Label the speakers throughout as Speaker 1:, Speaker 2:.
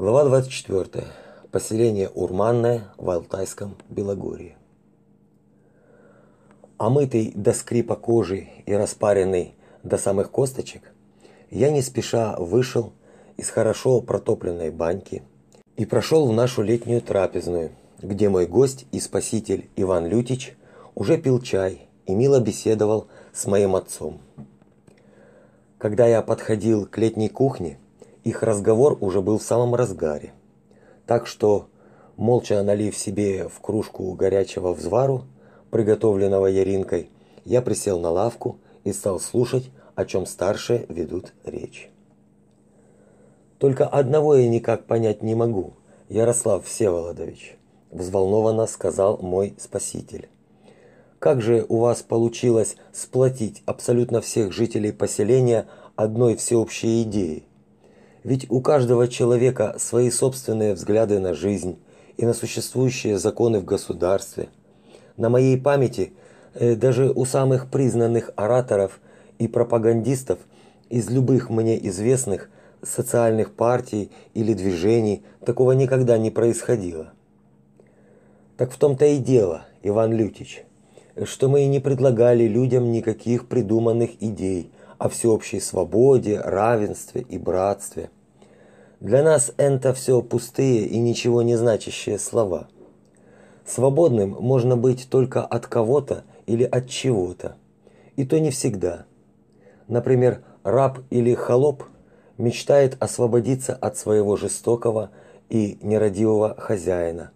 Speaker 1: Глава 24. Поселение Урманное в Алтайском Белогорье. Омытый до скрипа кожи и распаренный до самых косточек, я не спеша вышел из хорошо протопленной баньки и прошел в нашу летнюю трапезную, где мой гость и спаситель Иван Лютич уже пил чай и мило беседовал с моим отцом. Когда я подходил к летней кухне, их разговор уже был в самом разгаре. Так что, молча налив себе в кружку горячего взвару, приготовленного Яринкой, я присел на лавку и стал слушать, о чем старшие ведут речь. Только одного я никак понять не могу, Ярослав Всеволодович, взволнованно сказал мой спаситель. Как же у вас получилось сплотить абсолютно всех жителей поселения одной всеобщей идеей? Ведь у каждого человека свои собственные взгляды на жизнь и на существующие законы в государстве. На моей памяти э, даже у самых признанных ораторов и пропагандистов из любых мне известных социальных партий или движений такого никогда не происходило. Так в том-то и дело, Иван Лютич что мы и не предлагали людям никаких придуманных идей о всеобщей свободе, равенстве и братстве. Для нас это все пустые и ничего не значащие слова. Свободным можно быть только от кого-то или от чего-то. И то не всегда. Например, раб или холоп мечтает освободиться от своего жестокого и нерадивого хозяина.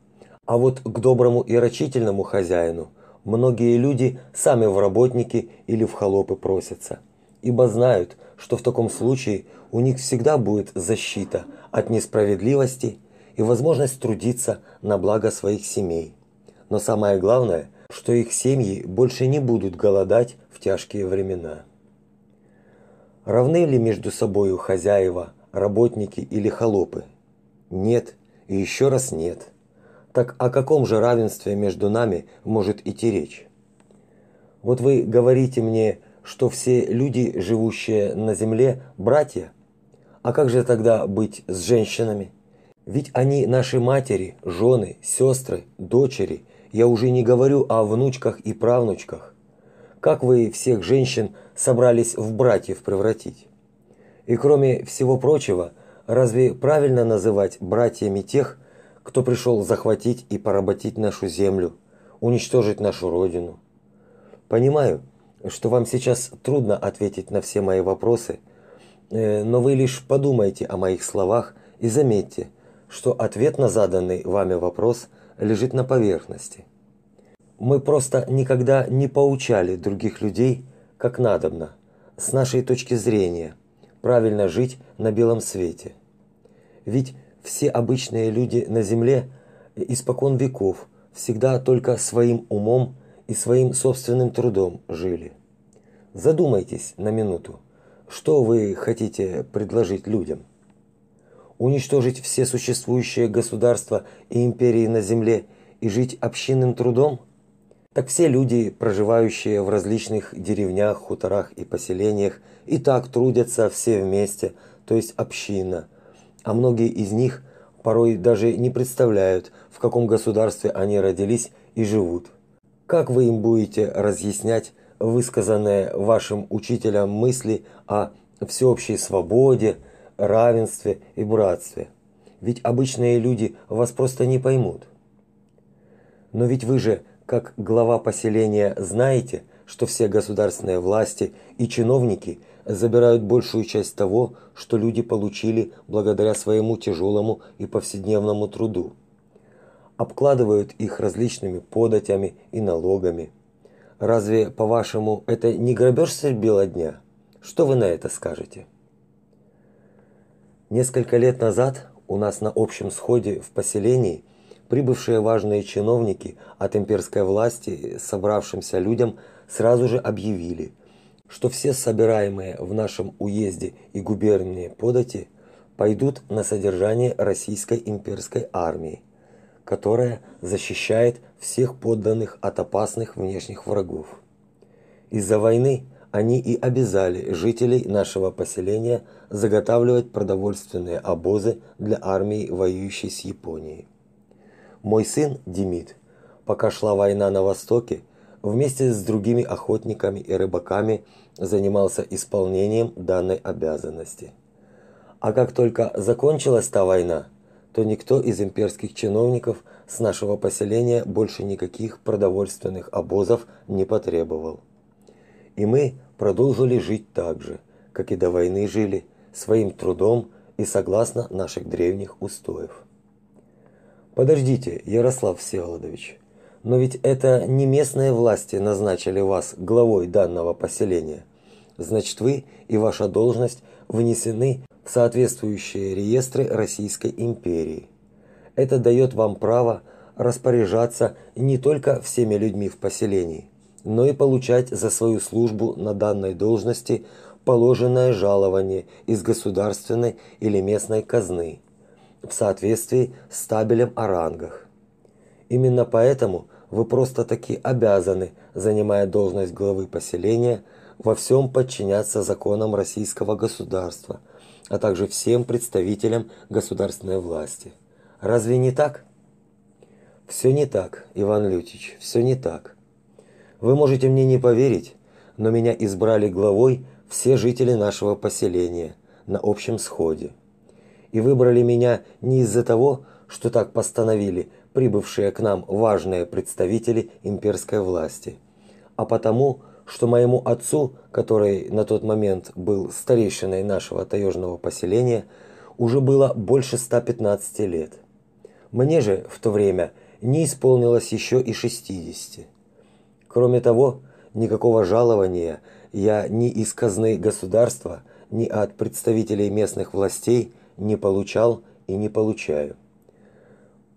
Speaker 1: А вот к доброму и рачительному хозяину – многие люди сами в работники или в холопы просятся, ибо знают, что в таком случае у них всегда будет защита от несправедливости и возможность трудиться на благо своих семей. Но самое главное, что их семьи больше не будут голодать в тяжкие времена. Равны ли между собою хозяева, работники или холопы? Нет и еще раз нет. Так о каком же равенстве между нами может идти речь? Вот вы говорите мне, что все люди, живущие на земле, братья. А как же тогда быть с женщинами? Ведь они наши матери, жены, сестры, дочери. Я уже не говорю о внучках и правнучках. Как вы всех женщин собрались в братьев превратить? И кроме всего прочего, разве правильно называть братьями тех, кто пришел захватить и поработить нашу землю, уничтожить нашу родину. Понимаю, что вам сейчас трудно ответить на все мои вопросы, э, но вы лишь подумайте о моих словах и заметьте, что ответ на заданный вами вопрос лежит на поверхности. Мы просто никогда не поучали других людей, как надобно, с нашей точки зрения, правильно жить на белом свете. Ведь все обычные люди на земле испокон веков всегда только своим умом и своим собственным трудом жили. Задумайтесь на минуту, что вы хотите предложить людям? Уничтожить все существующие государства и империи на земле и жить общинным трудом? Так все люди, проживающие в различных деревнях, хуторах и поселениях, и так трудятся все вместе, то есть община – а многие из них порой даже не представляют, в каком государстве они родились и живут. Как вы им будете разъяснять высказанные вашим учителям мысли о всеобщей свободе, равенстве и братстве? Ведь обычные люди вас просто не поймут. Но ведь вы же, как глава поселения, знаете, что все государственные власти и чиновники – забирают большую часть того, что люди получили благодаря своему тяжелому и повседневному труду. Обкладывают их различными податями и налогами. Разве, по-вашему, это не грабеж средь бела дня? Что вы на это скажете? Несколько лет назад у нас на общем сходе в поселении прибывшие важные чиновники от имперской власти собравшимся людям сразу же объявили – что все собираемые в нашем уезде и губернии подати пойдут на содержание российской имперской армии, которая защищает всех подданных от опасных внешних врагов. Из-за войны они и обязали жителей нашего поселения заготавливать продовольственные обозы для армии, воюющей с Японией. Мой сын Демид, пока шла война на востоке, вместе с другими охотниками и рыбаками занимался исполнением данной обязанности. А как только закончилась та война, то никто из имперских чиновников с нашего поселения больше никаких продовольственных обозов не потребовал. И мы продолжили жить так же, как и до войны жили, своим трудом и согласно наших древних устоев. Подождите, Ярослав Всеволодович, но ведь это не местные власти назначили вас главой данного поселения. Значит, вы и ваша должность внесены в соответствующие реестры Российской империи. Это дает вам право распоряжаться не только всеми людьми в поселении, но и получать за свою службу на данной должности положенное жалование из государственной или местной казны в соответствии с табелем о рангах. Именно поэтому вы просто-таки обязаны, занимая должность главы поселения, во всем подчиняться законам российского государства, а также всем представителям государственной власти. Разве не так? Все не так, Иван Лютич, все не так. Вы можете мне не поверить, но меня избрали главой все жители нашего поселения на общем сходе. И выбрали меня не из-за того, что так постановили прибывшие к нам важные представители имперской власти, а потому, что моему отцу, который на тот момент был старейшиной нашего таежного поселения, уже было больше 115 лет. Мне же в то время не исполнилось еще и 60. Кроме того, никакого жалования я ни из казны государства, ни от представителей местных властей не получал и не получаю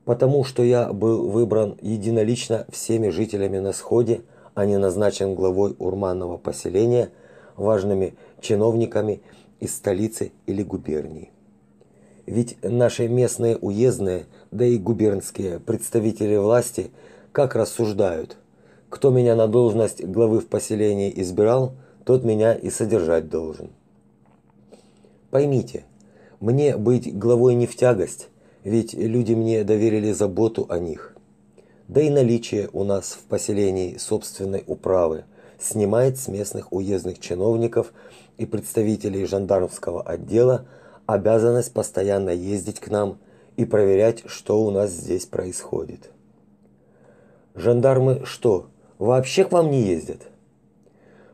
Speaker 1: потому что я был выбран единолично всеми жителями на сходе, а не назначен главой урманного поселения, важными чиновниками из столицы или губернии. Ведь наши местные уездные, да и губернские представители власти как рассуждают: кто меня на должность главы в поселении избирал, тот меня и содержать должен. Поймите, мне быть главой не в тягость, ведь люди мне доверили заботу о них. Да и наличие у нас в поселении собственной управы снимает с местных уездных чиновников и представителей жандармского отдела обязанность постоянно ездить к нам и проверять, что у нас здесь происходит. Жандармы что, вообще к вам не ездят?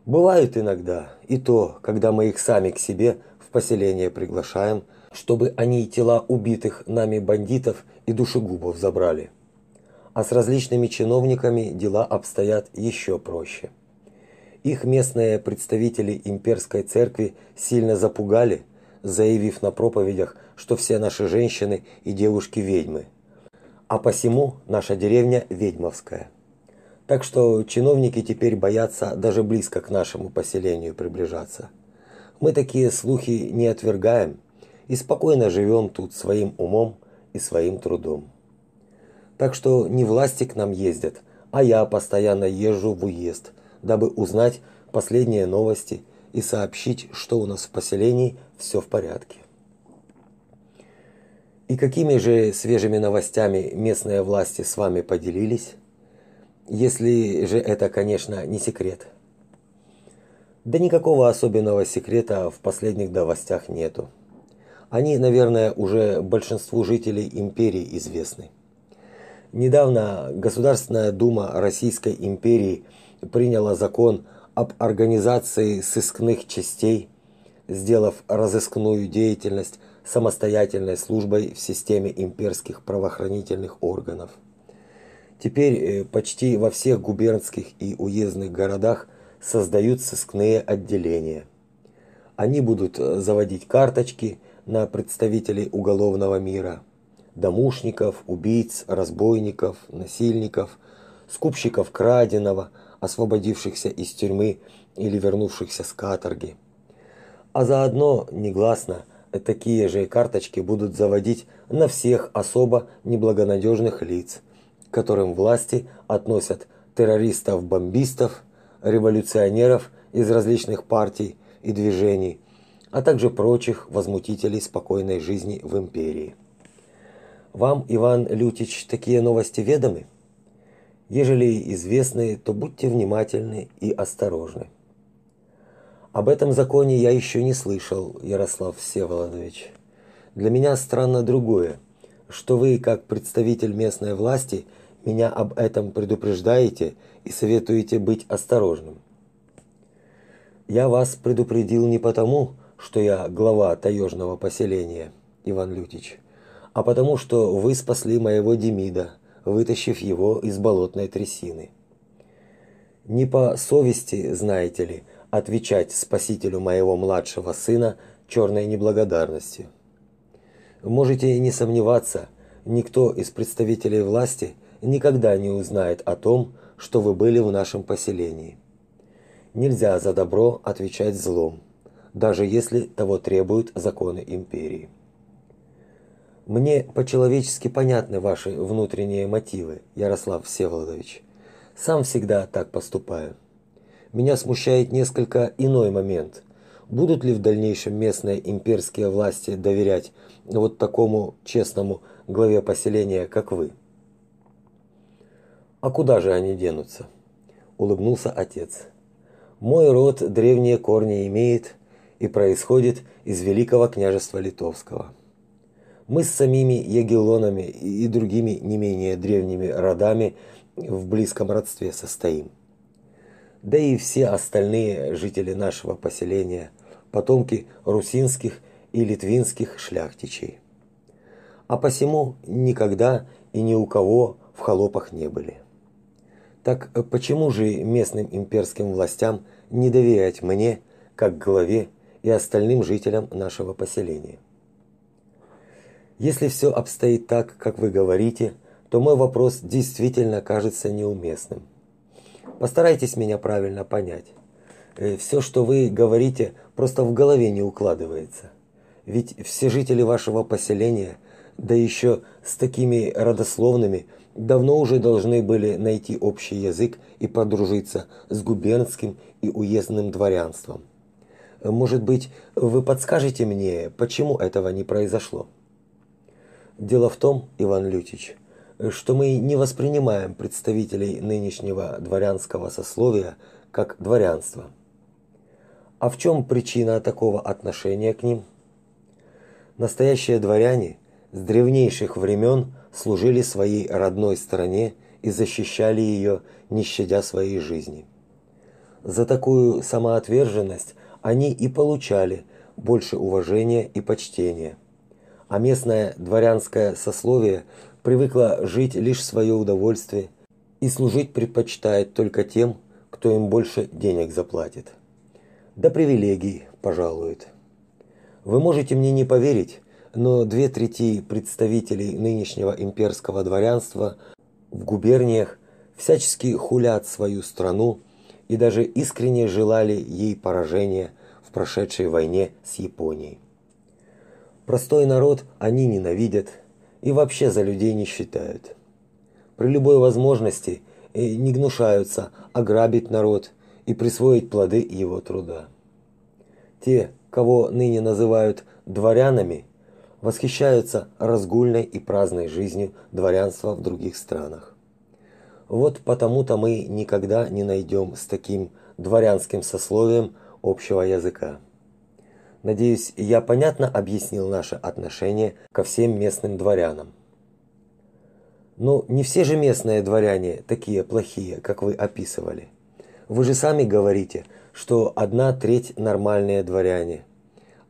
Speaker 1: Бывают иногда, и то, когда мы их сами к себе в поселение приглашаем – чтобы они тела убитых нами бандитов и душегубов забрали. А с различными чиновниками дела обстоят еще проще. Их местные представители имперской церкви сильно запугали, заявив на проповедях, что все наши женщины и девушки ведьмы. А посему наша деревня ведьмовская. Так что чиновники теперь боятся даже близко к нашему поселению приближаться. Мы такие слухи не отвергаем и спокойно живем тут своим умом и своим трудом. Так что не власти к нам ездят, а я постоянно езжу в уезд, дабы узнать последние новости и сообщить, что у нас в поселении все в порядке. И какими же свежими новостями местные власти с вами поделились? Если же это, конечно, не секрет. Да никакого особенного секрета в последних новостях нету. Они, наверное, уже большинству жителей империи известны. Недавно Государственная дума Российской империи приняла закон об организации сыскных частей, сделав разыскную деятельность самостоятельной службой в системе имперских правоохранительных органов. Теперь э, почти во всех губернских и уездных городах создают сыскные отделения. Они будут э, заводить карточки – на представителей уголовного мира, домушников, убийц, разбойников, насильников, скупщиков краденого, освободившихся из тюрьмы или вернувшихся с каторги. А заодно негласно такие же карточки будут заводить на всех особо неблагонадежных лиц, которым власти относят террористов-бомбистов, революционеров из различных партий и движений, а также прочих возмутителей спокойной жизни в империи. Вам, Иван Лютич, такие новости ведомы? Ежели известны, то будьте внимательны и осторожны. Об этом законе я еще не слышал, Ярослав Всеволодович. Для меня странно другое, что вы, как представитель местной власти, меня об этом предупреждаете и советуете быть осторожным. Я вас предупредил не потому, что я глава таежного поселения, Иван Лютич, а потому что вы спасли моего Демида, вытащив его из болотной трясины. Не по совести, знаете ли, отвечать спасителю моего младшего сына черной неблагодарностью. Можете не сомневаться, никто из представителей власти никогда не узнает о том, что вы были в нашем поселении. Нельзя за добро отвечать злом, даже если того требуют законы империи. Мне по-человечески понятны ваши внутренние мотивы, Ярослав Всеволодович. Сам всегда так поступаю. Меня смущает несколько иной момент. Будут ли в дальнейшем местные имперские власти доверять вот такому честному главе поселения, как вы? А куда же они денутся? улыбнулся отец. Мой род древние корни имеет и происходит из великого княжества Литовского. Мы с самими ягеллонами и другими не менее древними родами в близком родстве состоим. Да и все остальные жители нашего поселения потомки русинских и литвинских шляхтичей. А посему никогда и ни у кого в холопах не были. Так почему же местным имперским властям не доверять мне, как главе и остальным жителям нашего поселения? Если все обстоит так, как вы говорите, то мой вопрос действительно кажется неуместным. Постарайтесь меня правильно понять. Э, все, что вы говорите, просто в голове не укладывается. Ведь все жители вашего поселения, да еще с такими родословными, давно уже должны были найти общий язык и подружиться с губернским и уездным дворянством. Может быть, вы подскажете мне, почему этого не произошло? Дело в том, Иван Лютич, что мы не воспринимаем представителей нынешнего дворянского сословия как дворянство. А в чем причина такого отношения к ним? Настоящие дворяне с древнейших времен служили своей родной стране и защищали ее, не щадя своей жизни. За такую самоотверженность они и получали больше уважения и почтения а местное дворянское сословие привыкло жить лишь в свое удовольствие и служить предпочитает только тем, кто им больше денег заплатит. Да привилегий пожалует. Вы можете мне не поверить, но две трети представителей нынешнего имперского дворянства в губерниях всячески хулят свою страну и даже искренне желали ей поражения в прошедшей войне с Японией. Простой народ они ненавидят и вообще за людей не считают. При любой возможности э, не гнушаются ограбить народ и присвоить плоды его труда. Те, кого ныне называют дворянами, восхищаются разгульной и праздной жизнью дворянства в других странах. Вот потому-то мы никогда не найдем с таким дворянским сословием общего языка. Надеюсь, я понятно объяснил наше отношение ко всем местным дворянам. Но не все же местные дворяне такие плохие, как вы описывали. Вы же сами говорите, что одна треть нормальные дворяне.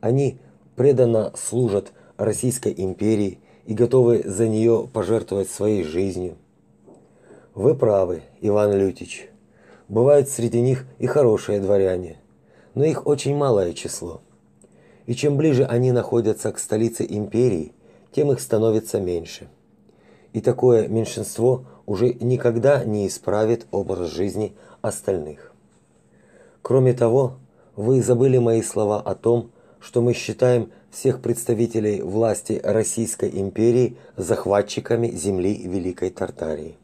Speaker 1: Они преданно служат Российской империи и готовы за нее пожертвовать своей жизнью. Вы правы, Иван Лютич. Бывают среди них и хорошие дворяне, но их очень малое число и чем ближе они находятся к столице империи, тем их становится меньше. И такое меньшинство уже никогда не исправит образ жизни остальных. Кроме того, вы забыли мои слова о том, что мы считаем всех представителей власти Российской империи захватчиками земли Великой Тартарии.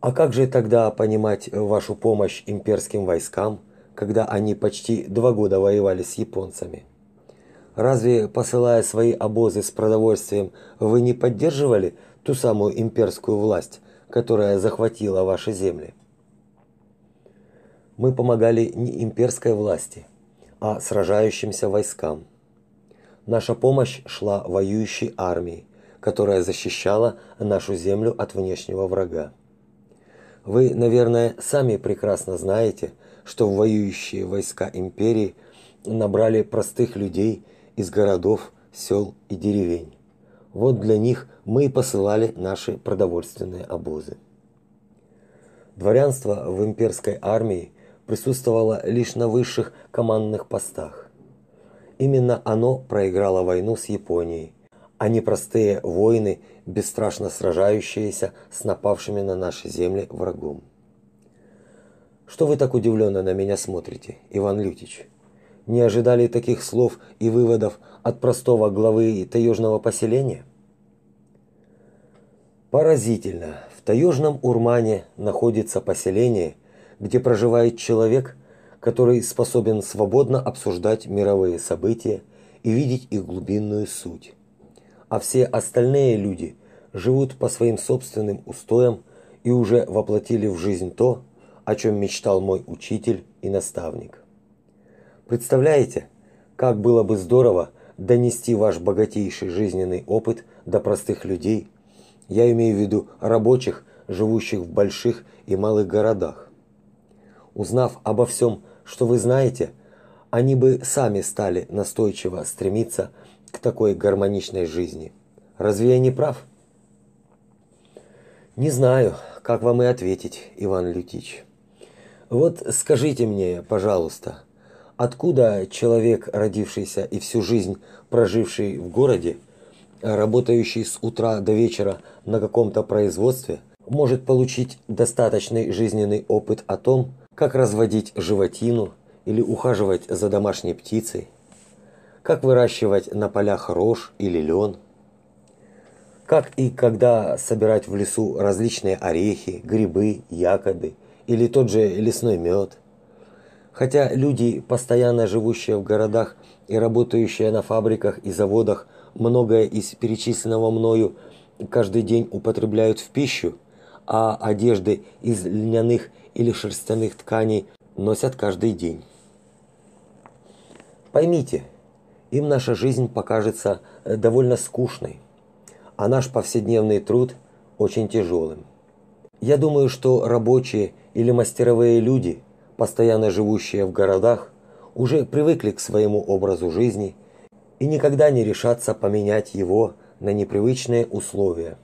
Speaker 1: А как же тогда понимать вашу помощь имперским войскам, когда они почти два года воевали с японцами? Разве посылая свои обозы с продовольствием, вы не поддерживали ту самую имперскую власть, которая захватила ваши земли? Мы помогали не имперской власти, а сражающимся войскам. Наша помощь шла воюющей армии, которая защищала нашу землю от внешнего врага. Вы, наверное, сами прекрасно знаете, что воюющие войска империи набрали простых людей из городов, сел и деревень. Вот для них мы и посылали наши продовольственные обозы. Дворянство в имперской армии присутствовало лишь на высших командных постах. Именно оно проиграло войну с Японией, а не простые воины, бесстрашно сражающиеся с напавшими на наши земли врагом. Что вы так удивленно на меня смотрите, Иван Лютич? Не ожидали таких слов и выводов от простого главы таежного поселения? Поразительно. В таежном Урмане находится поселение, где проживает человек, который способен свободно обсуждать мировые события и видеть их глубинную суть а все остальные люди живут по своим собственным устоям и уже воплотили в жизнь то, о чем мечтал мой учитель и наставник. Представляете, как было бы здорово донести ваш богатейший жизненный опыт до простых людей. Я имею в виду рабочих, живущих в больших и малых городах. Узнав обо всем, что вы знаете, они бы сами стали настойчиво стремиться к такой гармоничной жизни. Разве я не прав? Не знаю, как вам и ответить, Иван Лютич. Вот скажите мне, пожалуйста, откуда человек, родившийся и всю жизнь проживший в городе, работающий с утра до вечера на каком-то производстве, может получить достаточный жизненный опыт о том, как разводить животину или ухаживать за домашней птицей, как выращивать на полях рожь или лен, как и когда собирать в лесу различные орехи, грибы, ягоды или тот же лесной мед. Хотя люди, постоянно живущие в городах и работающие на фабриках и заводах, многое из перечисленного мною каждый день употребляют в пищу, а одежды из льняных или шерстяных тканей носят каждый день. Поймите, им наша жизнь покажется э, довольно скучной, а наш повседневный труд очень тяжелым. Я думаю, что рабочие или мастеровые люди, постоянно живущие в городах, уже привыкли к своему образу жизни и никогда не решатся поменять его на непривычные условия.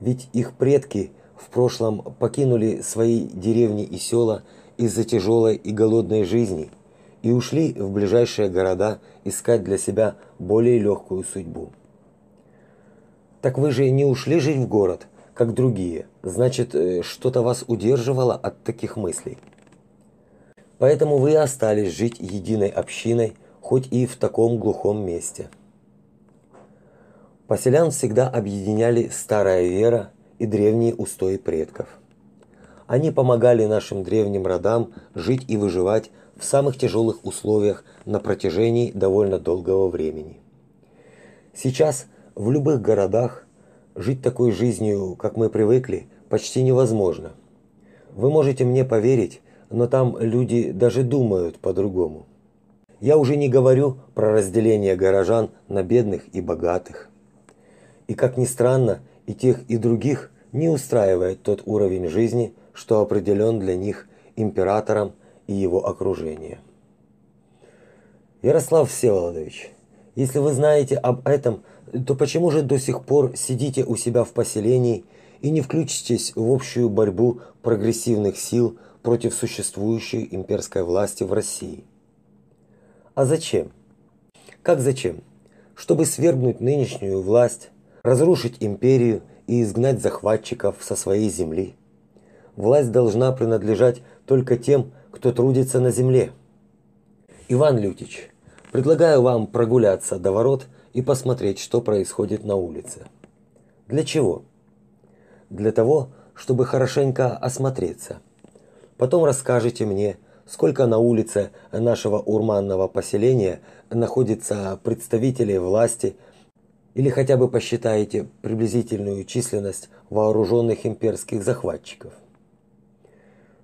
Speaker 1: Ведь их предки в прошлом покинули свои деревни и села из-за тяжелой и голодной жизни – и ушли в ближайшие города искать для себя более легкую судьбу. Так вы же не ушли жить в город, как другие. Значит, э, что-то вас удерживало от таких мыслей. Поэтому вы остались жить единой общиной, хоть и в таком глухом месте. Поселян всегда объединяли старая вера и древние устои предков. Они помогали нашим древним родам жить и выживать в самых тяжелых условиях на протяжении довольно долгого времени. Сейчас в любых городах жить такой жизнью, как мы привыкли, почти невозможно. Вы можете мне поверить, но там люди даже думают по-другому. Я уже не говорю про разделение горожан на бедных и богатых. И как ни странно, и тех, и других не устраивает тот уровень жизни, что определен для них императором и его окружение. Ярослав Всеволодович, если вы знаете об этом, то почему же до сих пор сидите у себя в поселении и не включитесь в общую борьбу прогрессивных сил против существующей имперской власти в России? А зачем? Как зачем? Чтобы свергнуть нынешнюю власть, разрушить империю и изгнать захватчиков со своей земли. Власть должна принадлежать только тем, кто трудится на земле. Иван Лютич, предлагаю вам прогуляться до ворот и посмотреть, что происходит на улице. Для чего? Для того, чтобы хорошенько осмотреться. Потом расскажете мне, сколько на улице нашего урманного поселения находится представителей власти, или хотя бы посчитаете приблизительную численность вооруженных имперских захватчиков.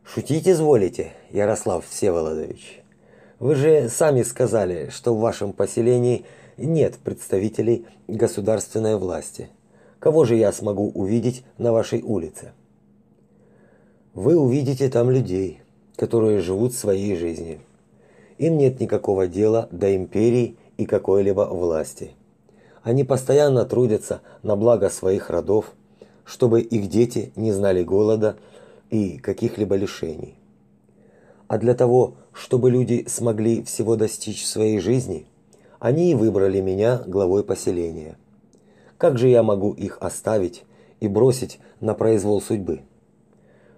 Speaker 1: Шутить изволите, Ярослав Всеволодович. Вы же сами сказали, что в вашем поселении нет представителей государственной власти. Кого же я смогу увидеть на вашей улице? Вы увидите там людей, которые живут своей жизнью. Им нет никакого дела до империи и какой-либо власти. Они постоянно трудятся на благо своих родов, чтобы их дети не знали голода и каких-либо лишений. А для того, чтобы люди смогли всего достичь в своей жизни, они и выбрали меня главой поселения. Как же я могу их оставить и бросить на произвол судьбы?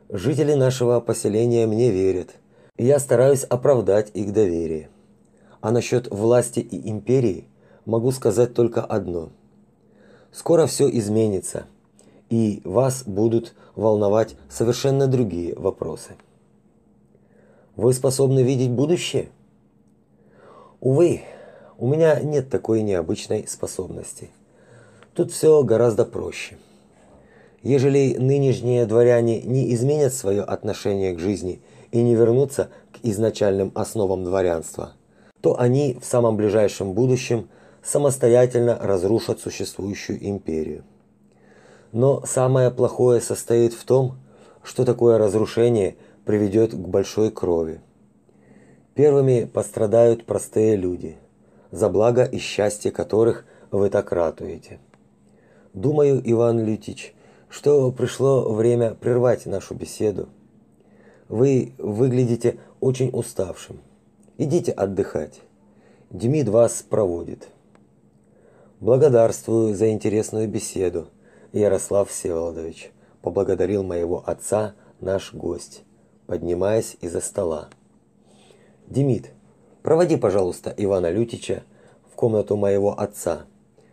Speaker 1: Жители нашего поселения мне верят, и я стараюсь оправдать их доверие. А насчет власти и империи могу сказать только одно. Скоро все изменится, и вас будут волновать совершенно другие вопросы. Вы способны видеть будущее? Увы, у меня нет такой необычной способности. Тут все гораздо проще. Ежели нынешние дворяне не изменят свое отношение к жизни и не вернутся к изначальным основам дворянства, то они в самом ближайшем будущем самостоятельно разрушат существующую империю. Но самое плохое состоит в том, что такое разрушение приведет к большой крови. Первыми пострадают простые люди, за благо и счастье которых вы так ратуете. Думаю, Иван Лютич, что пришло время прервать нашу беседу. Вы выглядите очень уставшим. Идите отдыхать. Демид вас проводит. Благодарствую за интересную беседу, Ярослав Всеволодович, поблагодарил моего отца наш гость, поднимаясь из-за стола. Демид, проводи, пожалуйста, Ивана Лютича в комнату моего отца.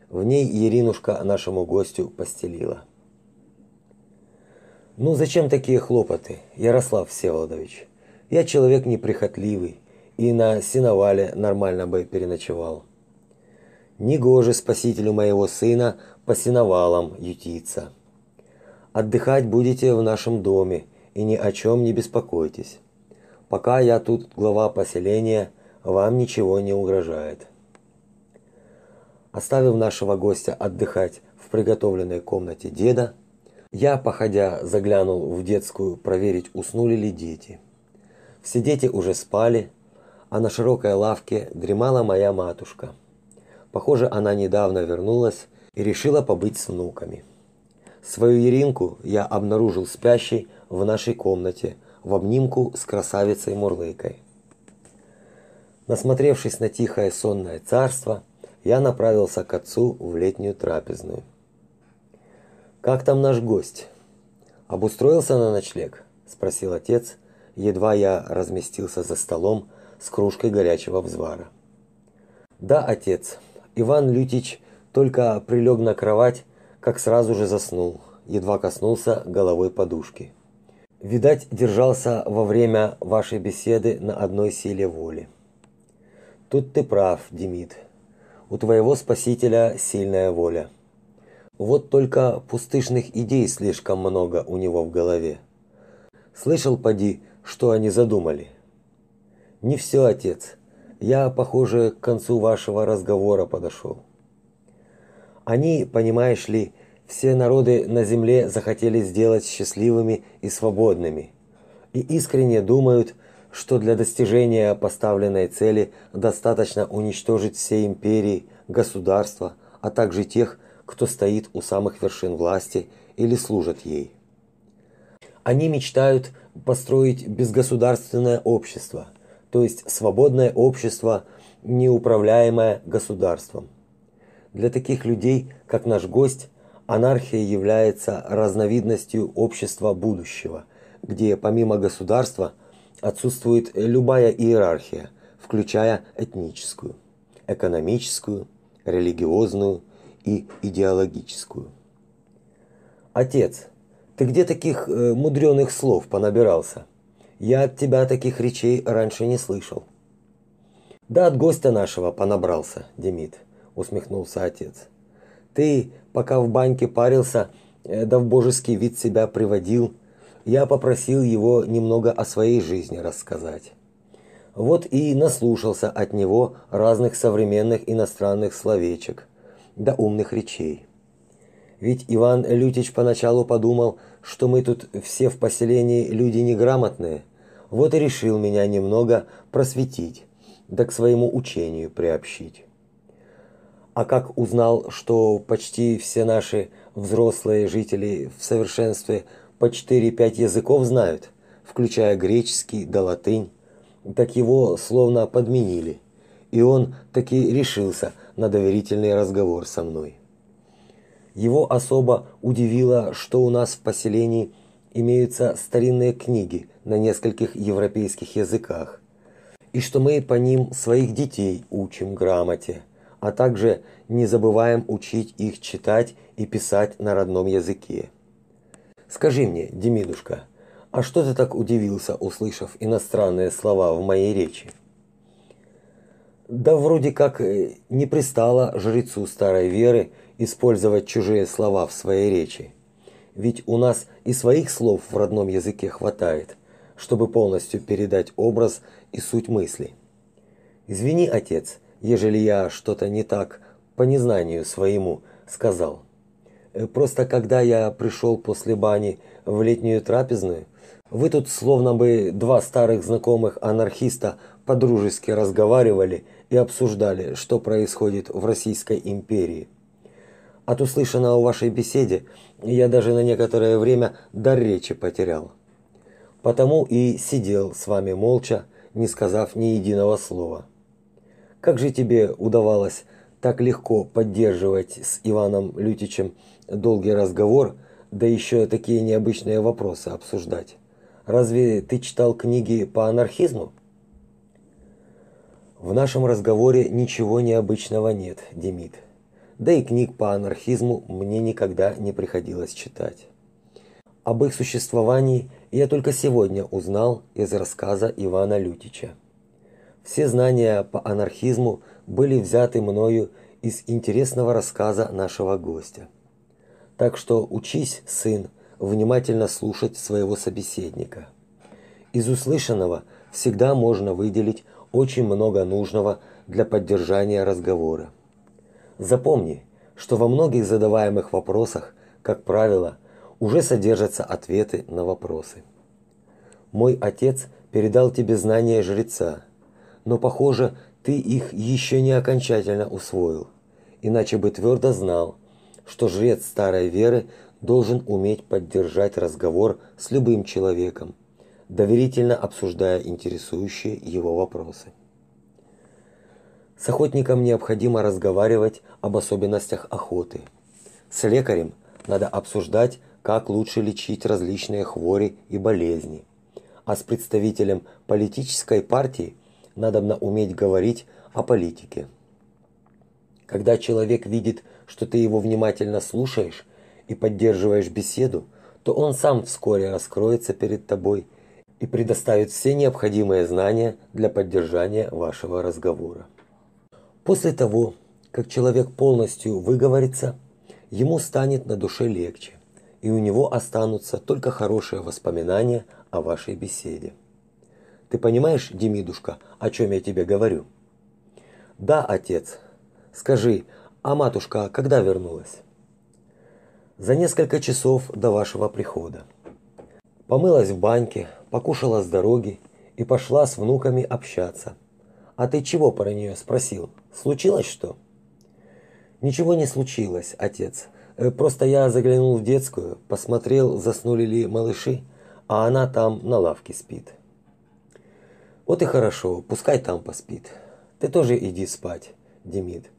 Speaker 1: В ней Еринушка нашему гостю постелила. Ну зачем такие хлопоты, Ярослав Всеволодович? Я человек неприхотливый и на сеновале нормально бы переночевал. Негоже спасителю моего сына по сеновалам ютиться. Отдыхать будете в нашем доме и ни о чем не беспокойтесь. Пока я тут глава поселения, вам ничего не угрожает. Оставив нашего гостя отдыхать в приготовленной комнате деда, я, походя, заглянул в детскую проверить, уснули ли дети. Все дети уже спали, а на широкой лавке дремала моя матушка. Похоже, она недавно вернулась и решила побыть с внуками. Свою Еринку я обнаружил спящей в нашей комнате в обнимку с красавицей Мурлыкой. Насмотревшись на тихое сонное царство, я направился к отцу в летнюю трапезную. Как там наш гость? Обустроился на ночлег? спросил отец, едва я разместился за столом с кружкой горячего взвара. Да, отец. Иван Лютич только прилег на кровать, как сразу же заснул, едва коснулся головой подушки. Видать, держался во время вашей беседы на одной силе воли. Тут ты прав, Демид. У твоего спасителя сильная воля. Вот только пустышных идей слишком много у него в голове. Слышал, поди, что они задумали? Не все, отец. Я, похоже, к концу вашего разговора подошел. Они, понимаешь ли, все народы на земле захотели сделать счастливыми и свободными. И искренне думают, что для достижения поставленной цели достаточно уничтожить все империи, государства, а также тех, кто стоит у самых вершин власти или служит ей. Они мечтают построить безгосударственное общество, то есть свободное общество, неуправляемое государством. Для таких людей, как наш гость, анархия является разновидностью общества будущего, где помимо государства отсутствует любая иерархия, включая этническую, экономическую, религиозную и идеологическую. Отец, Ты где таких э, мудреных слов понабирался? Я от тебя таких речей раньше не слышал. Да от гостя нашего понабрался, Демид, усмехнулся отец. Ты, пока в баньке парился, э, да в божеский вид себя приводил, я попросил его немного о своей жизни рассказать. Вот и наслушался от него разных современных иностранных словечек, да умных речей. Ведь Иван Лютич поначалу подумал, что мы тут все в поселении люди неграмотные, вот и решил меня немного просветить, да к своему учению приобщить. А как узнал, что почти все наши взрослые жители в совершенстве по 4-5 языков знают, включая греческий да латынь, так его словно подменили, и он таки решился на доверительный разговор со мной. Его особо удивило, что у нас в поселении имеются старинные книги на нескольких европейских языках, и что мы по ним своих детей учим грамоте, а также не забываем учить их читать и писать на родном языке. Скажи мне, Демидушка, а что ты так удивился, услышав иностранные слова в моей речи? Да вроде как э, не пристало жрецу старой веры использовать чужие слова в своей речи. Ведь у нас и своих слов в родном языке хватает, чтобы полностью передать образ и суть мысли. Извини, отец, ежели я что-то не так по незнанию своему сказал. Э, просто когда я пришел после бани в летнюю трапезную, вы тут словно бы два старых знакомых анархиста подружески разговаривали и обсуждали, что происходит в Российской империи. От услышанного в вашей беседе я даже на некоторое время дар речи потерял. Потому и сидел с вами молча, не сказав ни единого слова. Как же тебе удавалось так легко поддерживать с Иваном Лютичем долгий разговор, да еще такие необычные вопросы обсуждать? Разве ты читал книги по анархизму? В нашем разговоре ничего необычного нет, Демид да и книг по анархизму мне никогда не приходилось читать. Об их существовании я только сегодня узнал из рассказа Ивана Лютича. Все знания по анархизму были взяты мною из интересного рассказа нашего гостя. Так что учись, сын, внимательно слушать своего собеседника. Из услышанного всегда можно выделить очень много нужного для поддержания разговора. Запомни, что во многих задаваемых вопросах, как правило, уже содержатся ответы на вопросы. Мой отец передал тебе знания жреца, но, похоже, ты их еще не окончательно усвоил, иначе бы твердо знал, что жрец старой веры должен уметь поддержать разговор с любым человеком, доверительно обсуждая интересующие его вопросы. С охотником необходимо разговаривать об особенностях охоты. С лекарем надо обсуждать, как лучше лечить различные хвори и болезни. А с представителем политической партии надо уметь говорить о политике. Когда человек видит, что ты его внимательно слушаешь и поддерживаешь беседу, то он сам вскоре раскроется перед тобой и предоставит все необходимые знания для поддержания вашего разговора. После того, как человек полностью выговорится, ему станет на душе легче, и у него останутся только хорошие воспоминания о вашей беседе. Ты понимаешь, Демидушка, о чем я тебе говорю? Да, отец. Скажи, а матушка когда вернулась? За несколько часов до вашего прихода. Помылась в баньке, покушала с дороги и пошла с внуками общаться. А ты чего про нее спросил? Случилось что? Ничего не случилось, отец. Э, просто я заглянул в детскую, посмотрел, заснули ли малыши, а она там на лавке спит. Вот и хорошо, пускай там поспит. Ты тоже иди спать, Демид.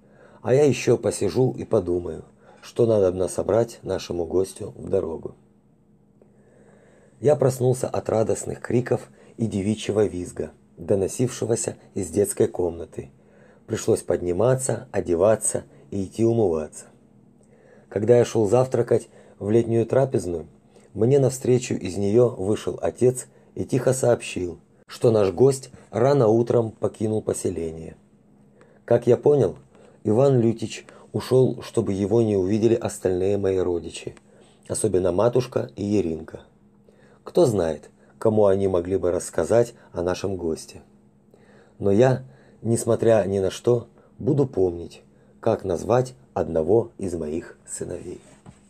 Speaker 1: А я еще посижу и подумаю, что надо собрать нашему гостю в дорогу. Я проснулся от радостных криков и девичьего визга, доносившегося из детской комнаты Пришлось подниматься, одеваться и идти умываться. Когда я шел завтракать в летнюю трапезную, мне навстречу из нее вышел отец и тихо сообщил, что наш гость рано утром покинул поселение. Как я понял, Иван Лютич ушел, чтобы его не увидели остальные мои родичи, особенно матушка и Еринка. Кто знает, кому они могли бы рассказать о нашем госте. Но я, несмотря ни на что, буду помнить, как назвать одного из моих сыновей.